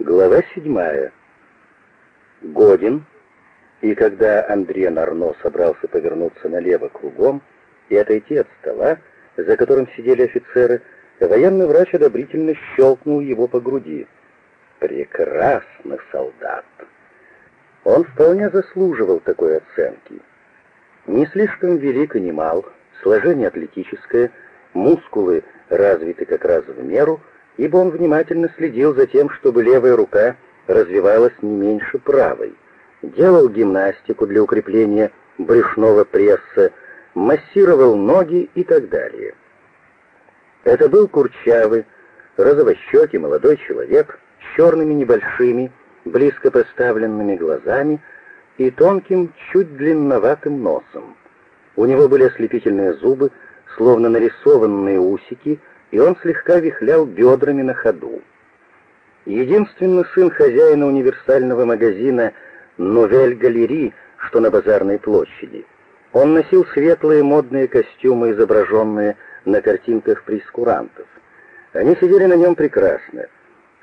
Глава седьмая. Годин. И когда Андрей Нарно собрался повернуться налево кругом и отойти от стола, за которым сидели офицеры, военный врач одобрительно щелкнул его по груди. Прекрасный солдат. Он вполне заслуживал такой оценки. Не слишком велик и не мал, сложение атлетическое, мускулы развиты как раз в меру — ибо он внимательно следил за тем, чтобы левая рука развивалась не меньше правой, делал гимнастику для укрепления брюшного пресса, массировал ноги и так далее. Это был курчавый, розовощекий молодой человек с черными небольшими, близко поставленными глазами и тонким, чуть длинноватым носом. У него были ослепительные зубы, словно нарисованные усики, и он слегка вихлял бедрами на ходу. Единственный сын хозяина универсального магазина «Новель Галери», что на базарной площади. Он носил светлые модные костюмы, изображенные на картинках прескурантов. Они сидели на нем прекрасно.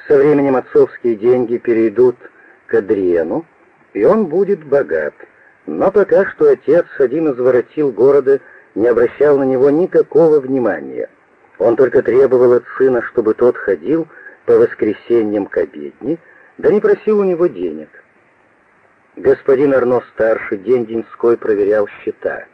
Со временем отцовские деньги перейдут к Адриену, и он будет богат. Но пока что отец, один из воротил города, не обращал на него никакого внимания — он только требовал от сына, чтобы тот ходил по воскресеньям к обедне, да не просил у него денег. Господин Арно-старший день-деньской проверял счета.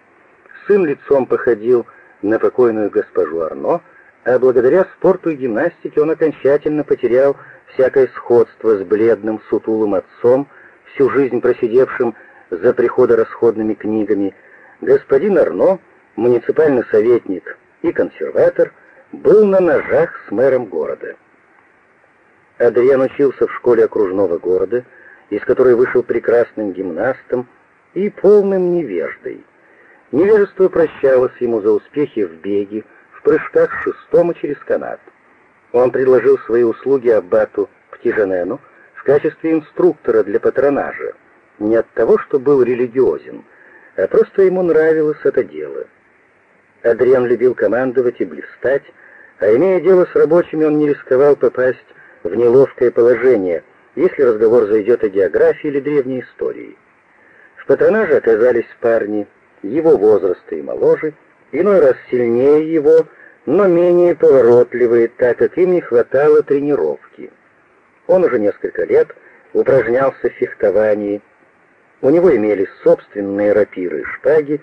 Сын лицом походил на покойную госпожу Арно, а благодаря спорту и гимнастике он окончательно потерял всякое сходство с бледным, сутулым отцом, всю жизнь просидевшим за приходорасходными книгами. Господин Арно, муниципальный советник и консерватор — был на ножах с мэром города. Адриан учился в школе окружного города, из которой вышел прекрасным гимнастом и полным невеждой. Невежество прощалось ему за успехи в беге, в прыжках шестом и через канат. Он предложил свои услуги аббату Птижанену в качестве инструктора для патронажа, не от того, что был религиозен, а просто ему нравилось это дело — Адриан любил командовать и блистать, а имея дело с рабочими, он не рисковал попасть в неловкое положение, если разговор зайдет о географии или древней истории. В патронаже оказались парни его возраста и моложе, иной раз сильнее его, но менее поворотливые, так как им не хватало тренировки. Он уже несколько лет упражнялся в фехтовании. У него имелись собственные рапиры и шпаги,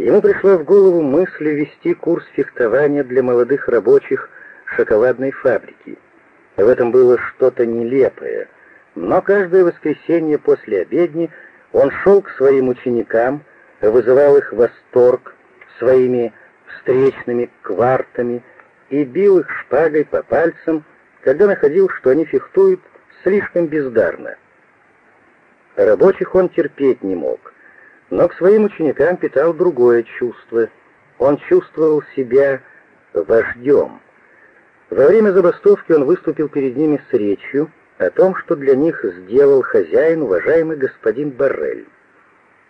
Ему пришла в голову мысль вести курс фехтования для молодых рабочих шоколадной фабрики. В этом было что-то нелепое, но каждое воскресенье после обедни он шел к своим ученикам, вызывал их восторг своими встречными квартами и бил их шпагой по пальцам, когда находил, что они фехтуют слишком бездарно. Рабочих он терпеть не мог — но к своим ученикам питал другое чувство. Он чувствовал себя вождем. Во время забастовки он выступил перед ними с речью о том, что для них сделал хозяин, уважаемый господин Баррель.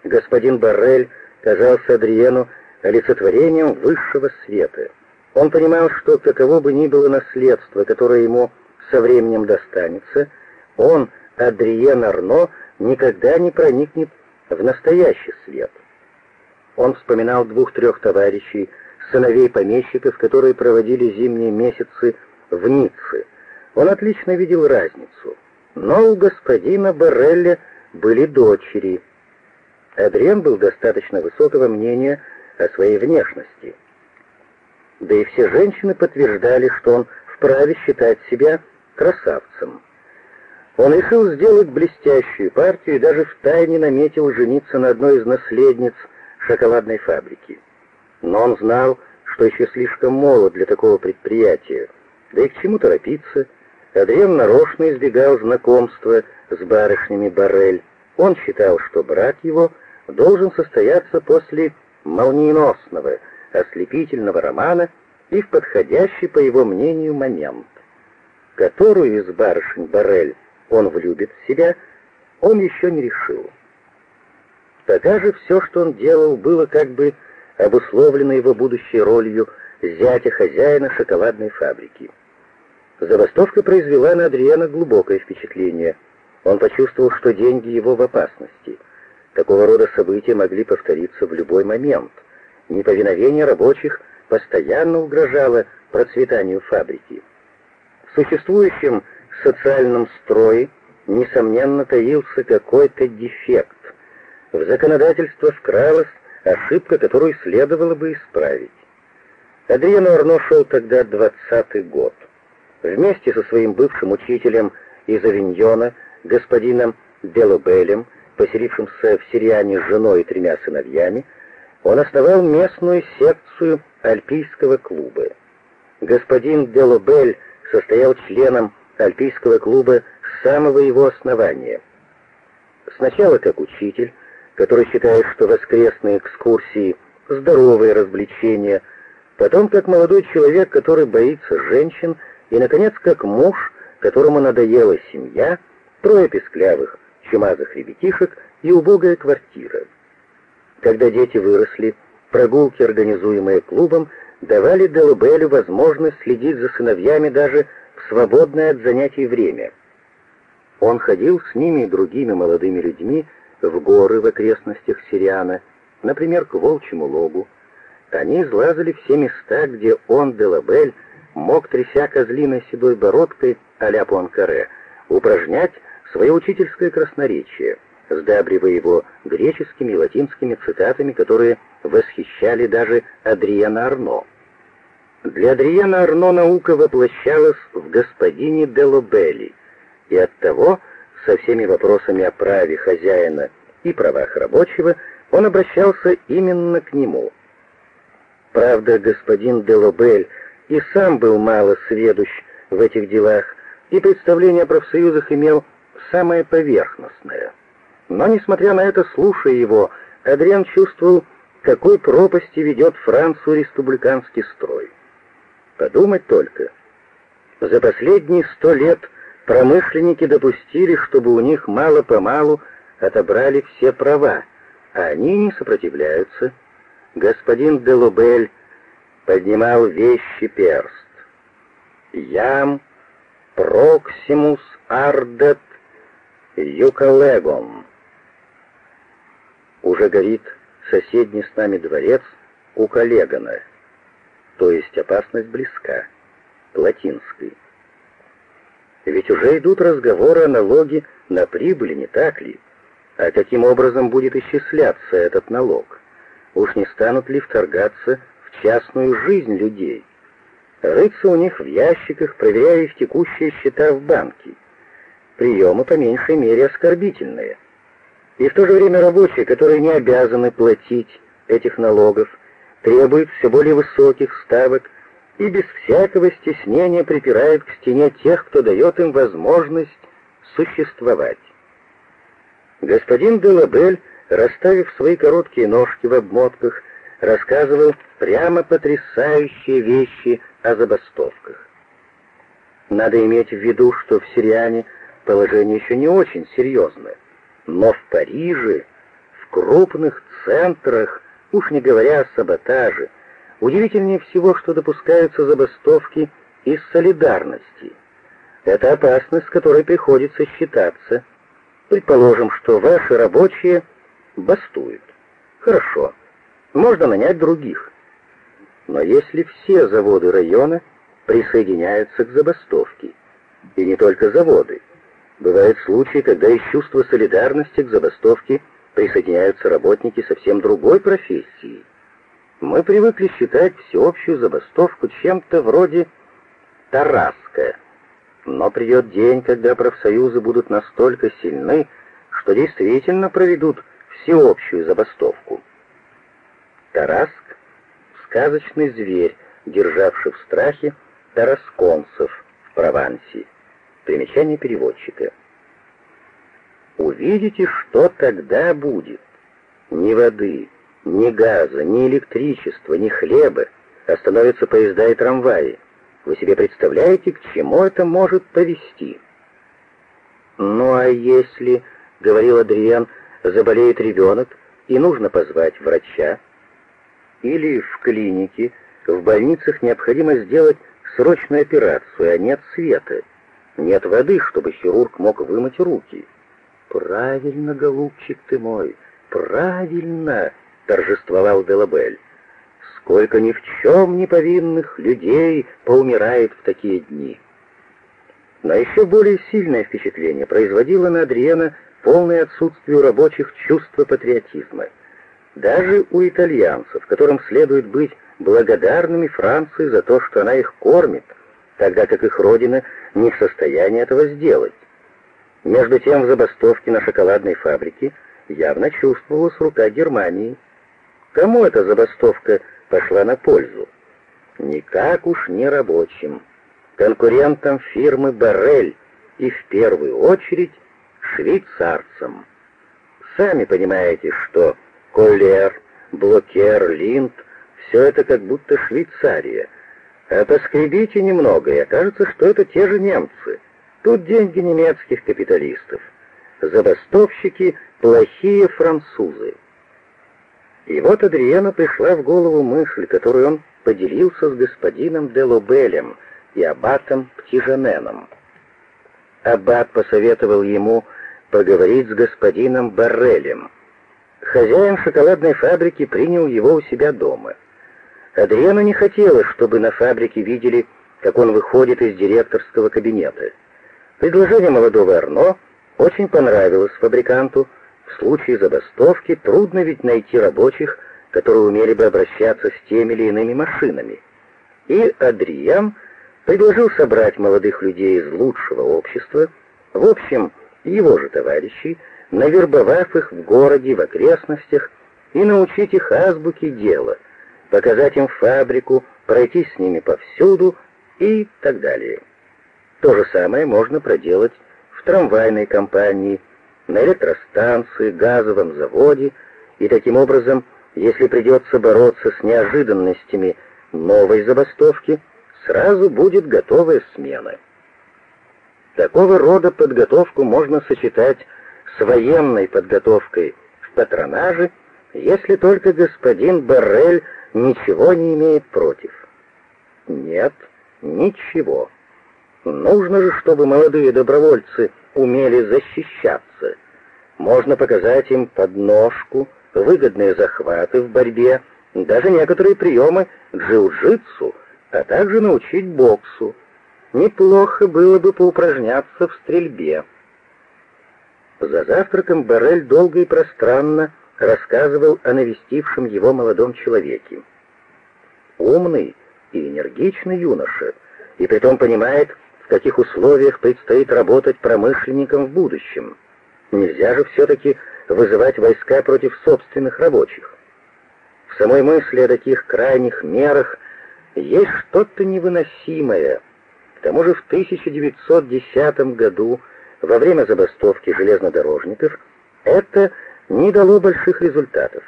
Господин Баррель казался Адриену олицетворением высшего света. Он понимал, что каково бы ни было наследство, которое ему со временем достанется, он, Адриен Арно, никогда не проникнет в настоящий свет. Он вспоминал двух-трех товарищей, сыновей помещиков, которые проводили зимние месяцы в Ницце. Он отлично видел разницу. Но у господина Барелля были дочери. Адриен был достаточно высокого мнения о своей внешности. Да и все женщины подтверждали, что он вправе считать себя красавцем. Он решил сделать блестящую партию и даже втайне наметил жениться на одной из наследниц шоколадной фабрики. Но он знал, что еще слишком молод для такого предприятия, да и к чему торопиться. Адриан нарочно избегал знакомства с барышнями Барель. Он считал, что брак его должен состояться после молниеносного, ослепительного романа и в подходящий, по его мнению, момент. Которую из барышень Барель он влюбит в себя, он еще не решил. Пока же все, что он делал, было как бы обусловлено его будущей ролью зятя хозяина шоколадной фабрики. Забастовка произвела на Адриана глубокое впечатление. Он почувствовал, что деньги его в опасности. Такого рода события могли повториться в любой момент. Неповиновение рабочих постоянно угрожало процветанию фабрики. В существующем социальном строе, несомненно, таился какой-то дефект. В законодательство вкралась ошибка, которую следовало бы исправить. Адриан Арно шел тогда двадцатый год. Вместе со своим бывшим учителем из Авиньона, господином Делобелем, поселившимся в Сириане с женой и тремя сыновьями, он основал местную секцию Альпийского клуба. Господин Делобель состоял членом Альпийского клуба с самого его основания. Сначала как учитель, который считает, что воскресные экскурсии — здоровые развлечения, потом как молодой человек, который боится женщин, и, наконец, как муж, которому надоела семья, трое песклявых, чумазых ребятишек и убогая квартира. Когда дети выросли, прогулки, организуемые клубом, давали Делубелю возможность следить за сыновьями даже свободное от занятий время. Он ходил с ними и другими молодыми людьми в горы в окрестностях Сириана, например, к Волчьему логу. Они излазали все места, где он, Делабель, мог, тряся козлиной седой бородкой а-ля Пуанкаре, упражнять свое учительское красноречие, сдабривая его греческими и латинскими цитатами, которые восхищали даже Адриана Арно. Для Адриана Арно наука воплощалась в господине Делобелли, и оттого со всеми вопросами о праве хозяина и правах рабочего он обращался именно к нему. Правда, господин Делобель и сам был мало сведущ в этих делах, и представление о профсоюзах имел самое поверхностное. Но, несмотря на это, слушая его, Адриан чувствовал, какой пропасти ведет Францию республиканский строй. Подумать только. За последние сто лет промышленники допустили, чтобы у них мало-помалу отобрали все права, а они не сопротивляются. Господин Делубель поднимал вещи перст. Ям проксимус ардет юкалегом. Уже горит соседний с нами дворец у Калегана, то есть опасность близка, латинский. Ведь уже идут разговоры о налоге на прибыль, не так ли? А каким образом будет исчисляться этот налог? Уж не станут ли вторгаться в частную жизнь людей? Рыться у них в ящиках, проверяя их текущие счета в банке. Приемы по меньшей мере оскорбительные. И в то же время рабочие, которые не обязаны платить этих налогов, требуют все более высоких ставок и без всякого стеснения припирают к стене тех, кто дает им возможность существовать. Господин Делабель, расставив свои короткие ножки в обмотках, рассказывал прямо потрясающие вещи о забастовках. Надо иметь в виду, что в Сириане положение еще не очень серьезное, но в Париже, в крупных центрах, уж не говоря о саботаже, удивительнее всего, что допускаются забастовки из солидарности. Это опасность, с которой приходится считаться – Предположим, что ваши рабочие бастуют. Хорошо. Можно нанять других. Но если все заводы района присоединяются к забастовке, и не только заводы, бывают случаи, когда из чувства солидарности к забастовке присоединяются работники совсем другой профессии. Мы привыкли считать всеобщую забастовку чем-то вроде Тараска – но придет день, когда профсоюзы будут настолько сильны, что действительно проведут всеобщую забастовку. Тараск — сказочный зверь, державший в страхе тарасконцев в Провансе. Примечание переводчика. Увидите, что тогда будет. Ни воды, ни газа, ни электричества, ни хлеба. Остановятся поезда и трамваи. Вы себе представляете, к чему это может повести? Ну а если, говорил Адриан, заболеет ребенок и нужно позвать врача, или в клинике, в больницах необходимо сделать срочную операцию, а нет света. Нет воды, чтобы хирург мог вымыть руки. Правильно, голубчик ты мой, правильно, торжествовал Делабель. Сколько ни в чем не повинных людей поумирает в такие дни. Но еще более сильное впечатление производило на Адриена полное отсутствие рабочих чувства патриотизма. Даже у итальянцев, которым следует быть благодарными Франции за то, что она их кормит, тогда как их родина не в состоянии этого сделать. Между тем в забастовке на шоколадной фабрике явно чувствовалась рука Германии. Кому эта забастовка пошла на пользу? Никак уж не рабочим, конкурентам фирмы «Баррель» и в первую очередь швейцарцам. Сами понимаете, что Коллер, Блокер, Линд — все это как будто Швейцария. А поскребите немного, и окажется, что это те же немцы. Тут деньги немецких капиталистов. Забастовщики — плохие французы. И вот Адриена пришла в голову мысль, которую он поделился с господином Делобелем и аббатом Птижаненом. Аббат посоветовал ему поговорить с господином Баррелем. Хозяин шоколадной фабрики принял его у себя дома. Адриану не хотелось, чтобы на фабрике видели, как он выходит из директорского кабинета. Предложение молодого Арно очень понравилось фабриканту. В случае забастовки трудно ведь найти рабочих, которые умели бы обращаться с теми или иными машинами. И Адриан предложил собрать молодых людей из лучшего общества, в общем, его же товарищей, навербовав их в городе, в окрестностях, и научить их азбуке дела, показать им фабрику, пройти с ними повсюду и так далее. То же самое можно проделать в трамвайной компании, на электростанции, газовом заводе, и таким образом, если придется бороться с неожиданностями новой забастовки, сразу будет готовая смена. Такого рода подготовку можно сочетать с военной подготовкой в патронаже, если только господин Баррель ничего не имеет против. Нет, ничего. Нужно же, чтобы молодые добровольцы умели защищаться. Можно показать им подножку, выгодные захваты в борьбе, даже некоторые приемы джиу-джитсу, а также научить боксу. Неплохо было бы поупражняться в стрельбе. За завтраком Барель долго и пространно рассказывал о навестившем его молодом человеке. Умный и энергичный юноша, и притом понимает, в каких условиях предстоит работать промышленникам в будущем. Нельзя же все-таки вызывать войска против собственных рабочих. В самой мысли о таких крайних мерах есть что-то невыносимое. К тому же в 1910 году, во время забастовки железнодорожников, это не дало больших результатов.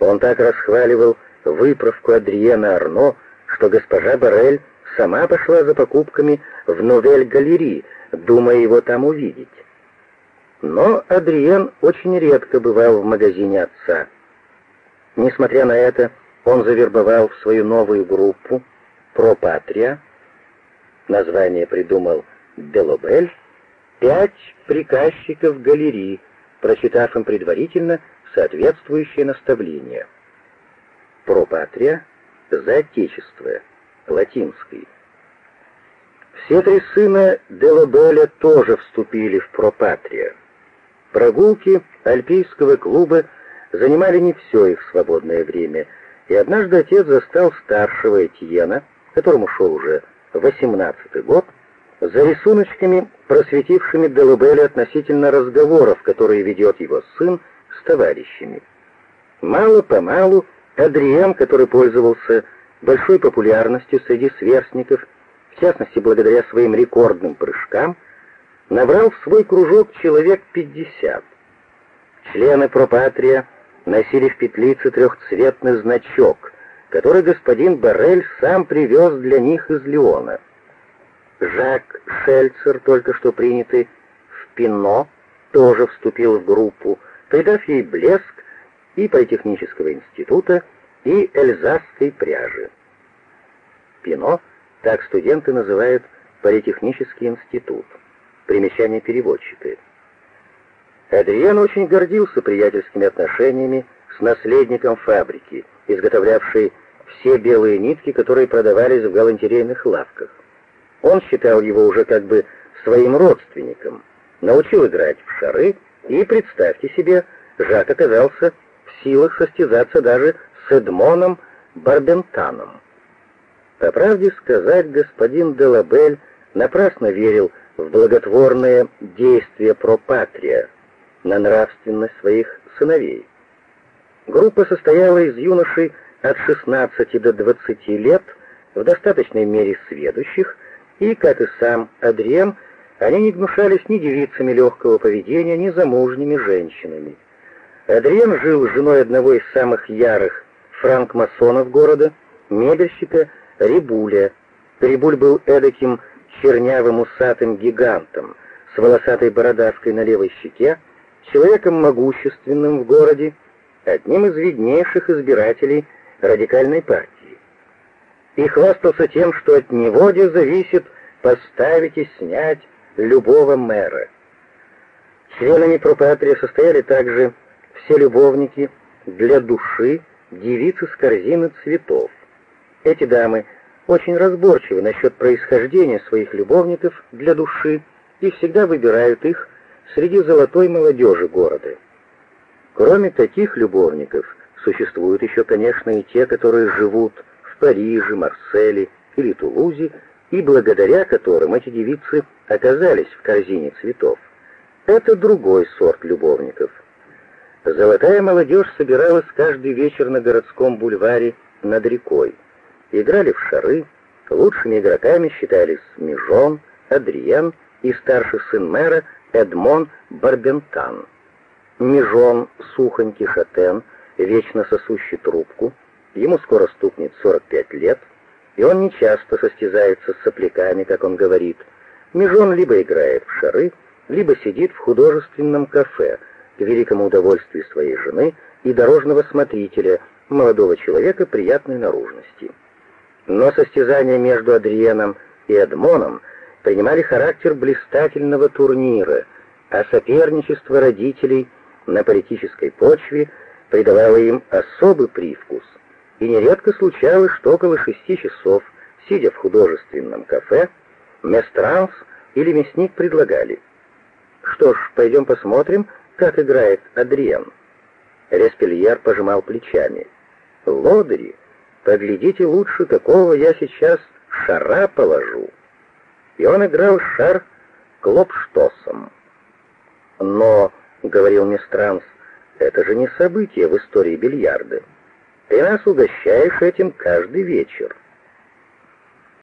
Он так расхваливал выправку Адриена Арно, что госпожа Барель сама пошла за покупками в Новель-галерии, думая его там увидеть. Но Адриен очень редко бывал в магазине отца. Несмотря на это, он завербовал в свою новую группу «Пропатрия», название придумал Делобель, пять приказчиков галерии, прочитав им предварительно соответствующее наставление. «Пропатрия» — «За Отечество», латинский. Все три сына Делобеля тоже вступили в «Пропатрия». Прогулки альпийского клуба занимали не все их свободное время, и однажды отец застал старшего Этьена, которому шел уже восемнадцатый год, за рисуночками, просветившими Делубеля относительно разговоров, которые ведет его сын с товарищами. Мало-помалу Адриен, который пользовался большой популярностью среди сверстников, в частности благодаря своим рекордным прыжкам, набрал в свой кружок человек пятьдесят. Члены Пропатрия носили в петлице трехцветный значок, который господин Барель сам привез для них из Леона. Жак Шельцер, только что принятый в Пино, тоже вступил в группу, придав ей блеск и Политехнического института, и эльзасской пряжи. Пино — Так студенты называют политехнический институт. Примечание переводчика. Адриен очень гордился приятельскими отношениями с наследником фабрики, изготовлявшей все белые нитки, которые продавались в галантерейных лавках. Он считал его уже как бы своим родственником, научил играть в шары, и, представьте себе, Жак оказался в силах состязаться даже с Эдмоном Барбентаном. По правде сказать, господин Делабель напрасно верил в благотворное действие пропатрия на нравственность своих сыновей. Группа состояла из юношей от 16 до 20 лет, в достаточной мере сведущих, и, как и сам Адриен, они не гнушались ни девицами легкого поведения, ни замужними женщинами. Адриен жил с женой одного из самых ярых франкмасонов города, мебельщика Рибуля. Рибуль был эдаким чернявым усатым гигантом с волосатой бородавкой на левой щеке, человеком могущественным в городе, одним из виднейших избирателей радикальной партии. И хвастался тем, что от него де зависит поставить и снять любого мэра. Членами пропатрия состояли также все любовники для души девицы с корзины цветов. Эти дамы очень разборчивы насчет происхождения своих любовников для души и всегда выбирают их среди золотой молодежи города. Кроме таких любовников, существуют еще, конечно, и те, которые живут в Париже, Марселе или Тулузе, и благодаря которым эти девицы оказались в корзине цветов. Это другой сорт любовников. Золотая молодежь собиралась каждый вечер на городском бульваре над рекой играли в шары, лучшими игроками считались Мижон, Адриен и старший сын мэра Эдмон Барбентан. Мижон, сухонький шатен, вечно сосущий трубку, ему скоро стукнет 45 лет, и он нечасто состязается с сопляками, как он говорит. Мижон либо играет в шары, либо сидит в художественном кафе, к великому удовольствию своей жены и дорожного смотрителя, молодого человека приятной наружности. Но состязания между Адриеном и Эдмоном принимали характер блистательного турнира, а соперничество родителей на политической почве придавало им особый привкус. И нередко случалось, что около шести часов, сидя в художественном кафе, Местранс или мясник предлагали. Что ж, пойдем посмотрим, как играет Адриен. Респельер пожимал плечами. Лодыри Поглядите лучше, какого я сейчас шара положу. И он играл шар клопштосом. Но, — говорил Мистранс, — это же не событие в истории бильярда. Ты нас угощаешь этим каждый вечер.